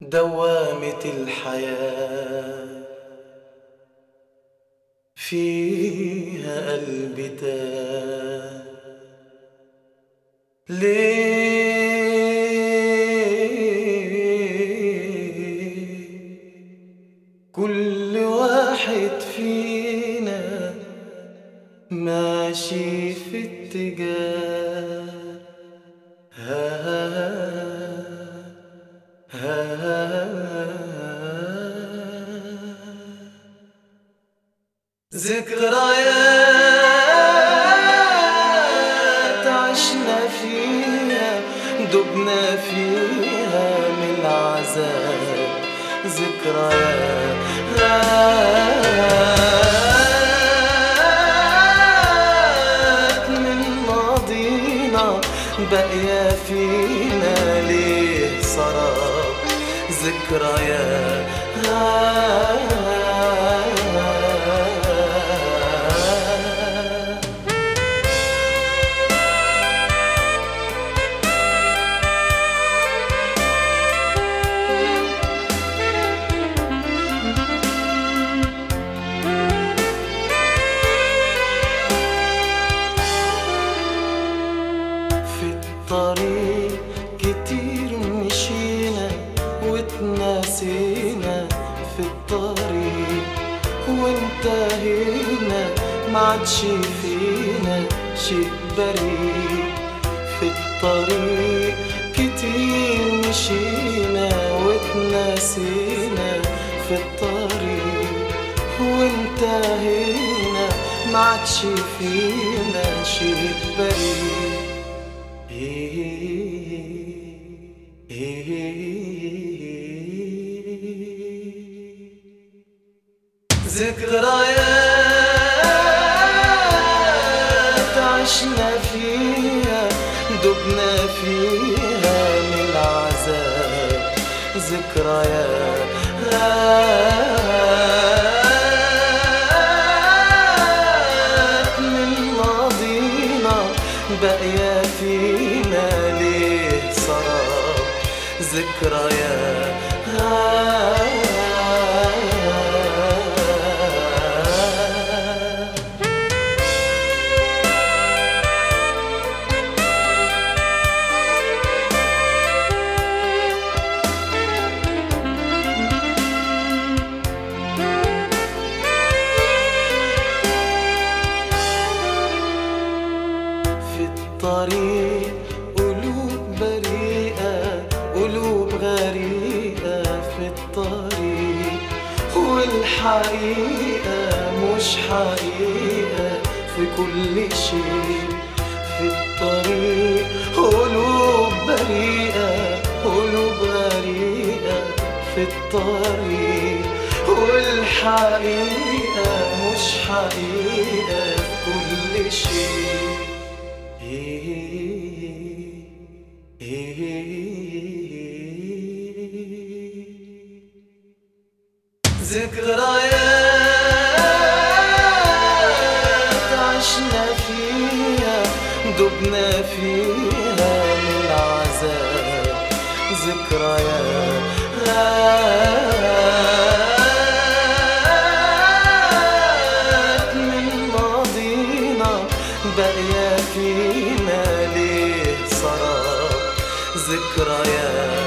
دوامة الحياة. فيها قلبي تاه ليه؟ كل واحد فينا ماشي في اتجاه. ذكريات عشنا فيها دبنا فيها من العذاب ذكريات من ماضينا باقية فينا ليه سراب ذكريات معادش فينا شيء بريء. في الطريق كتير مشينا واتناسينا في الطريق وانتهينا معادش فينا شيء بريء. ذكريات دبنا فيها من العذاب ذكريات من ماضينا باقية فينا ليه سراب ذكريات في الطريق قلوب بريئة قلوب غريقة في الطريق. والحقيقة مش حقيقة في كل شيء في الطريق. قلوب بريئة قلوب غريقة في الطريق. والحقيقة مش حقيقة في كل شيء. ذكريات عشنا فيها دبنا فيها من عذاب ذكريات من ماضينا باقية فينا ليه سراب ذكريات